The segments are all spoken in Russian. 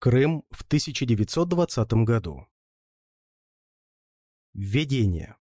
Крым в 1920 году. Введение.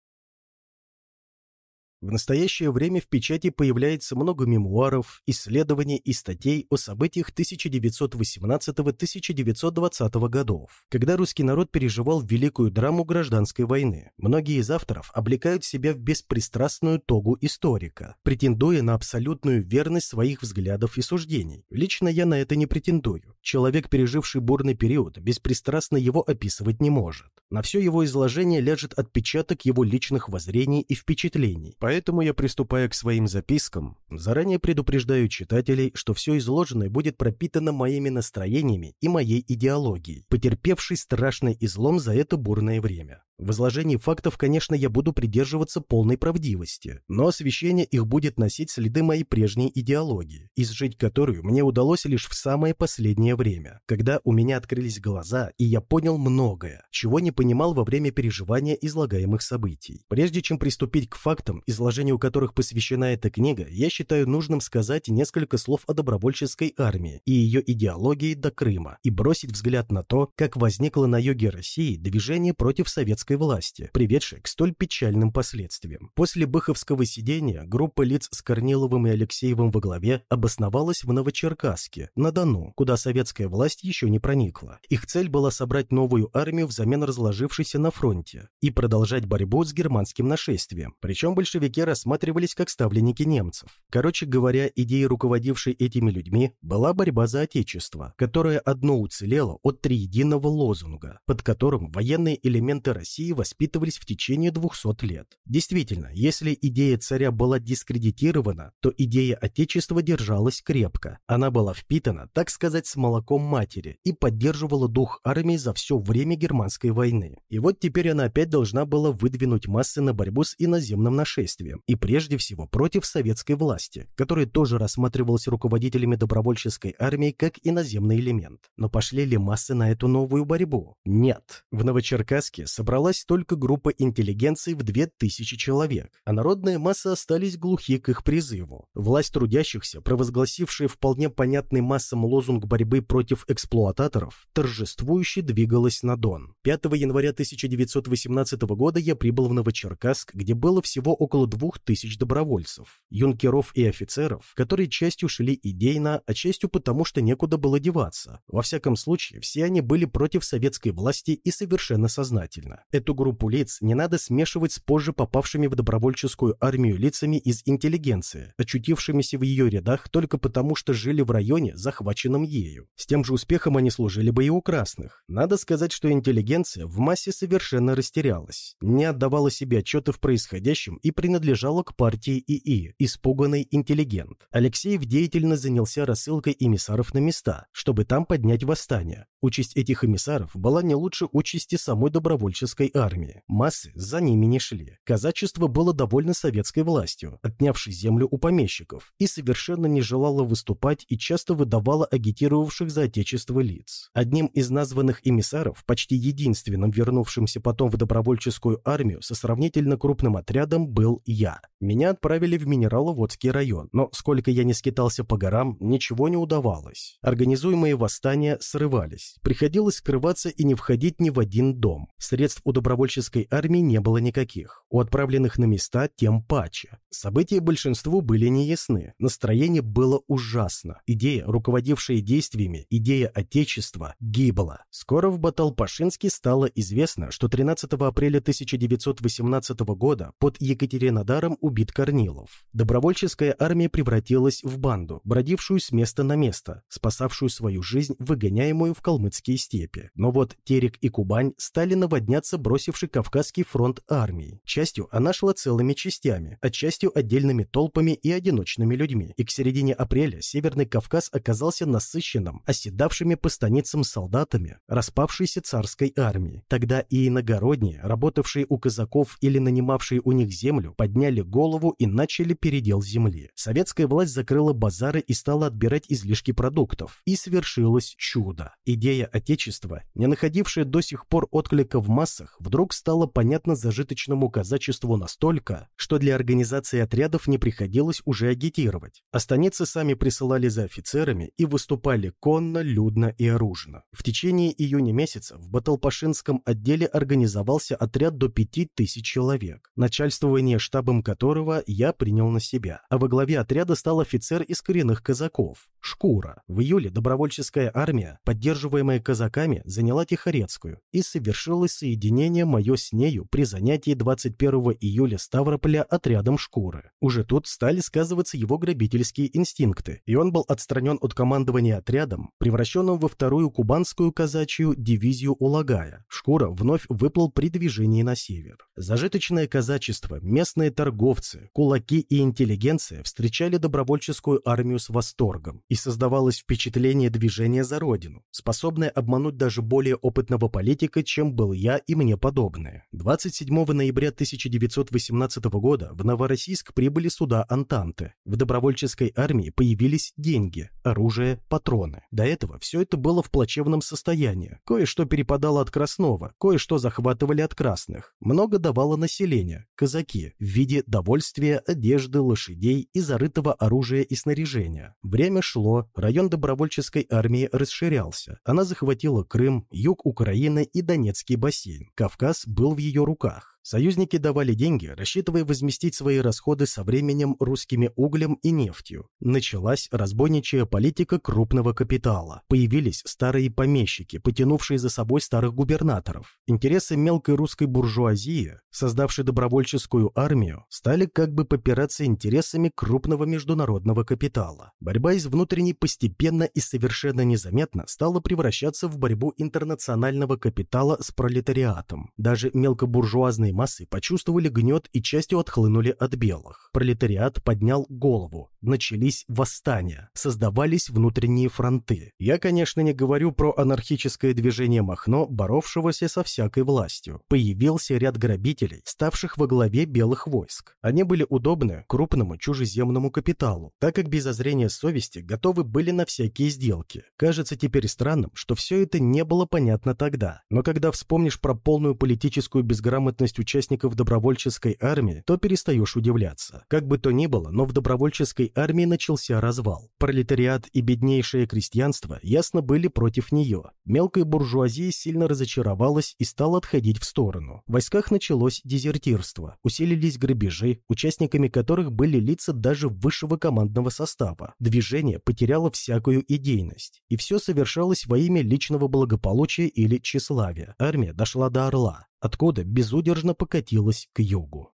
В настоящее время в печати появляется много мемуаров, исследований и статей о событиях 1918-1920 годов, когда русский народ переживал великую драму гражданской войны. Многие из авторов облекают себя в беспристрастную тогу историка, претендуя на абсолютную верность своих взглядов и суждений. Лично я на это не претендую. Человек, переживший бурный период, беспристрастно его описывать не может. На все его изложение ляжет отпечаток его личных воззрений и впечатлений Поэтому я приступая к своим запискам, заранее предупреждаю читателей, что все изложенное будет пропитано моими настроениями и моей идеологией, потерпевшей страшный излом за это бурное время. В изложении фактов, конечно, я буду придерживаться полной правдивости, но освещение их будет носить следы моей прежней идеологии, изжить которую мне удалось лишь в самое последнее время, когда у меня открылись глаза, и я понял многое, чего не понимал во время переживания излагаемых событий. Прежде чем приступить к фактам, изложению которых посвящена эта книга, я считаю нужным сказать несколько слов о добровольческой армии и ее идеологии до Крыма, и бросить взгляд на то, как возникло на юге России движение против советского советской власти, приведшей к столь печальным последствиям. После Быховского сидения группа лиц с Корниловым и Алексеевым во главе обосновалась в Новочеркасске, на Дону, куда советская власть еще не проникла. Их цель была собрать новую армию взамен разложившейся на фронте и продолжать борьбу с германским нашествием. Причем большевики рассматривались как ставленники немцев. Короче говоря, идеей, руководившей этими людьми, была борьба за Отечество, которое одно уцелело от триединого лозунга, под которым военные элементы России России воспитывались в течение 200 лет. Действительно, если идея царя была дискредитирована, то идея Отечества держалась крепко. Она была впитана, так сказать, с молоком матери и поддерживала дух армии за все время германской войны. И вот теперь она опять должна была выдвинуть массы на борьбу с иноземным нашествием, и прежде всего против советской власти, которая тоже рассматривалась руководителями добровольческой армии как иноземный элемент. Но пошли ли массы на эту новую борьбу? Нет. В Новочеркасске собралась собралась только группа интеллигенции в 2000 человек, а народная масса остались глухи к их призыву. Власть трудящихся, провозгласившая вполне понятный массам лозунг борьбы против эксплуататоров, торжествующе двигалась на Дон. 5 января 1918 года я прибыл в Новочеркасск, где было всего около 2000 добровольцев, юнкеров и офицеров, которые частью шли идейно, а частью потому, что некуда было деваться. Во всяком случае, все они были против советской власти и совершенно сознательно. Эту группу лиц не надо смешивать с позже попавшими в добровольческую армию лицами из интеллигенции, очутившимися в ее рядах только потому, что жили в районе, захваченном ею. С тем же успехом они служили бы и у красных. Надо сказать, что интеллигенция в массе совершенно растерялась, не отдавала себе отчета в происходящем и принадлежала к партии ИИ, испуганный интеллигент. Алексеев деятельно занялся рассылкой эмиссаров на места, чтобы там поднять восстание. Участь этих эмиссаров была не лучше участи самой добровольческой армии. Массы за ними не шли. Казачество было довольно советской властью, отнявшей землю у помещиков, и совершенно не желало выступать и часто выдавало агитировавших за отечество лиц. Одним из названных эмиссаров, почти единственным вернувшимся потом в добровольческую армию со сравнительно крупным отрядом, был я. Меня отправили в Минераловодский район, но сколько я не скитался по горам, ничего не удавалось. Организуемые восстания срывались. Приходилось скрываться и не входить ни в один дом. Средств у добровольческой армии не было никаких, у отправленных на места тем паче. События большинству были неясны, настроение было ужасно. Идея, руководившая действиями, идея Отечества, гибла. Скоро в Баталпашинске стало известно, что 13 апреля 1918 года под Екатеринодаром убит Корнилов. Добровольческая армия превратилась в банду, бродившую с места на место, спасавшую свою жизнь, выгоняемую в калмыцкие степи. Но вот Терек и Кубань стали наводняться бросивший Кавказский фронт армии. Частью она шла целыми частями, а частью отдельными толпами и одиночными людьми. И к середине апреля Северный Кавказ оказался насыщенным, оседавшими по станицам солдатами распавшейся царской армии. Тогда и иногородние, работавшие у казаков или нанимавшие у них землю, подняли голову и начали передел земли. Советская власть закрыла базары и стала отбирать излишки продуктов. И свершилось чудо. Идея Идея Отечества, не находившая до сих пор отклика в массах, вдруг стала понятна зажиточному казачеству настолько, что для организации отрядов не приходилось уже агитировать, а станицы сами присылали за офицерами и выступали конно, людно и оружно. В течение июня месяца в Баталпашинском отделе организовался отряд до пяти тысяч человек, начальствование штабом которого я принял на себя, а во главе отряда стал офицер из коренных казаков, Шкура. В июле добровольческая армия, поддерживаемая казаками, заняла Тихорецкую, и совершилось соединение мое с нею при занятии 21 июля Ставрополя отрядом Шкуры. Уже тут стали сказываться его грабительские инстинкты, и он был отстранен от командования отрядом, превращенным во вторую кубанскую казачью дивизию Улагая. Шкура вновь выплыл при движении на север. Зажиточное казачество, местные торговцы, кулаки и интеллигенция встречали добровольческую армию с восторгом, и создавалось впечатление движения за родину, способное обмануть даже более опытного политика, чем был я и мне подобные. 27 ноября 1918 года в Новороссийск прибыли суда Антанты. В добровольческой армии появились деньги, оружие, патроны. До этого все это было в плачевном состоянии. Кое-что перепадало от Краснова, кое-что захватывали от красных. Много давало население, казаки, в виде довольствия, одежды, лошадей и зарытого оружия и снаряжения. Время шло шло, район добровольческой армии расширялся. Она захватила Крым, юг Украины и Донецкий бассейн. Кавказ был в ее руках. Союзники давали деньги, рассчитывая возместить свои расходы со временем русскими углем и нефтью. Началась разбойничая политика крупного капитала. Появились старые помещики, потянувшие за собой старых губернаторов. Интересы мелкой русской буржуазии, создавшей добровольческую армию, стали как бы попираться интересами крупного международного капитала. Борьба из внутренней постепенно и совершенно незаметно стала превращаться в борьбу интернационального капитала с пролетариатом. Даже мелкобуржуазные массы почувствовали гнет и частью отхлынули от белых. Пролетариат поднял голову. Начались восстания, создавались внутренние фронты. Я, конечно, не говорю про анархическое движение Махно, боровшегося со всякой властью. Появился ряд грабителей, ставших во главе белых войск. Они были удобны крупному чужеземному капиталу, так как без озрения совести готовы были на всякие сделки. Кажется теперь странным, что все это не было понятно тогда. Но когда вспомнишь про полную политическую безграмотность участников добровольческой армии, то перестаешь удивляться. Как бы то ни было, но в добровольческой армии начался развал. Пролетариат и беднейшее крестьянство ясно были против нее. Мелкая буржуазия сильно разочаровалась и стала отходить в сторону. В войсках началось дезертирство, усилились грабежи, участниками которых были лица даже высшего командного состава. Движение потеряло всякую идейность. И все совершалось во имя личного благополучия или тщеславия. Армия дошла до Орла откуда безудержно покатилась к югу.